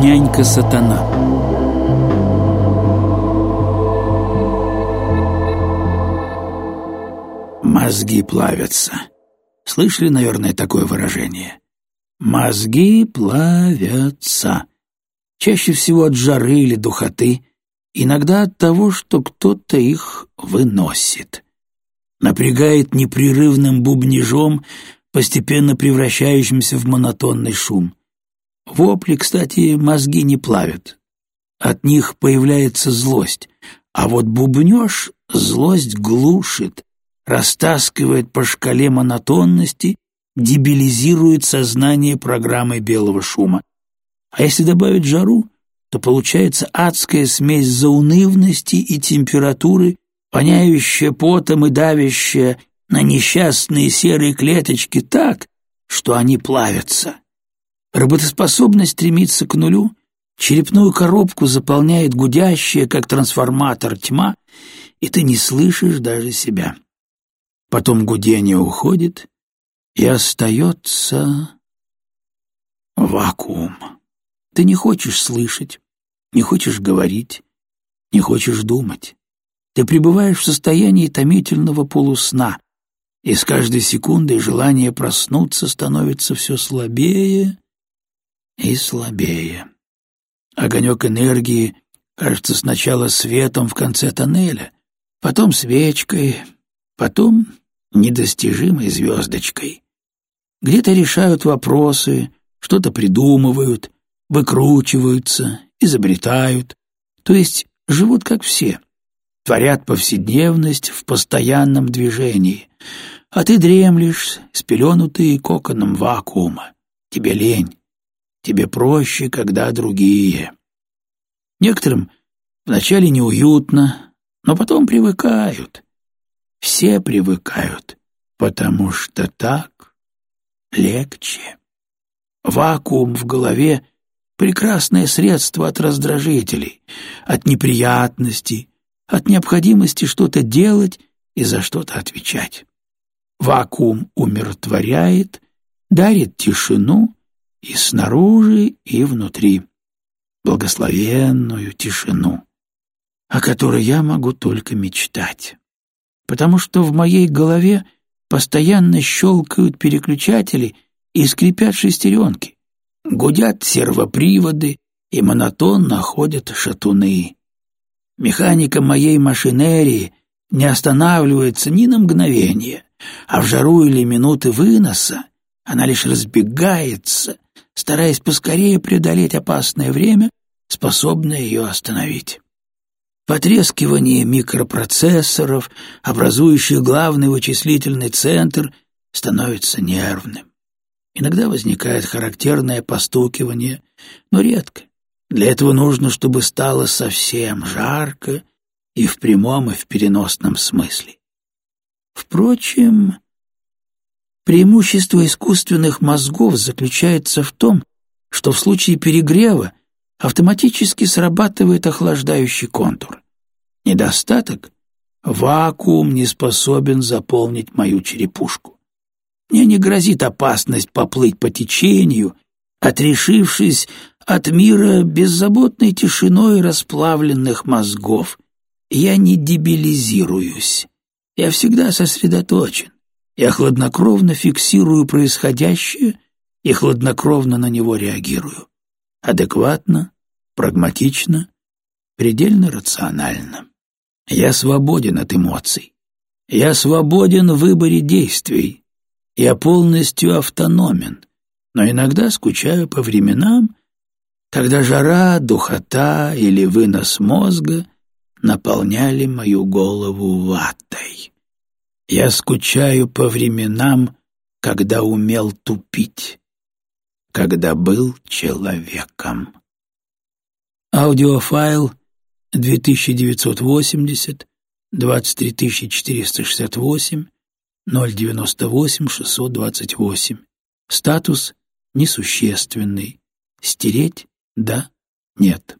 Нянька-сатана Мозги плавятся. Слышали, наверное, такое выражение? Мозги плавятся. Чаще всего от жары или духоты, иногда от того, что кто-то их выносит. Напрягает непрерывным бубнижом, постепенно превращающимся в монотонный шум. Вопли, кстати, мозги не плавят. От них появляется злость, а вот бубнеж злость глушит, растаскивает по шкале монотонности, дебилизирует сознание программой белого шума. А если добавить жару, то получается адская смесь заунывности и температуры, воняющая потом и давящая на несчастные серые клеточки так, что они плавятся. Работоспособность стремится к нулю, черепную коробку заполняет гудящая, как трансформатор, тьма, и ты не слышишь даже себя. Потом гудение уходит, и остается вакуум. Ты не хочешь слышать, не хочешь говорить, не хочешь думать. Ты пребываешь в состоянии томительного полусна, и с каждой секундой желание проснуться становится все слабее и слабее. Огонек энергии кажется сначала светом в конце тоннеля, потом свечкой, потом недостижимой звездочкой. Где-то решают вопросы, что-то придумывают, выкручиваются, изобретают, то есть живут как все, творят повседневность в постоянном движении, а ты дремлешь, спеленутый коконом вакуума. Тебе лень, тебе проще, когда другие. Некоторым вначале неуютно, но потом привыкают. Все привыкают, потому что так легче. Вакуум в голове — прекрасное средство от раздражителей, от неприятностей, от необходимости что-то делать и за что-то отвечать. Вакуум умиротворяет, дарит тишину и снаружи, и внутри. Благословенную тишину, о которой я могу только мечтать потому что в моей голове постоянно щелкают переключатели и скрипят шестеренки, гудят сервоприводы и монотонно ходят шатуны. Механика моей машинерии не останавливается ни на мгновение, а в жару или минуты выноса она лишь разбегается, стараясь поскорее преодолеть опасное время, способное ее остановить. Потрескивание микропроцессоров, образующих главный вычислительный центр, становится нервным. Иногда возникает характерное постукивание, но редко. Для этого нужно, чтобы стало совсем жарко и в прямом, и в переносном смысле. Впрочем, преимущество искусственных мозгов заключается в том, что в случае перегрева автоматически срабатывает охлаждающий контур. Недостаток — вакуум не способен заполнить мою черепушку. Мне не грозит опасность поплыть по течению, отрешившись от мира беззаботной тишиной расплавленных мозгов. Я не дебилизируюсь. Я всегда сосредоточен. Я хладнокровно фиксирую происходящее и хладнокровно на него реагирую адекватно, прагматично, предельно рационально. Я свободен от эмоций. Я свободен в выборе действий. Я полностью автономен, но иногда скучаю по временам, когда жара, духота или вынос мозга наполняли мою голову ватой. Я скучаю по временам, когда умел тупить когда был человеком. Аудиофайл 2980 23468 098 628. Статус несущественный. Стереть? Да? Нет.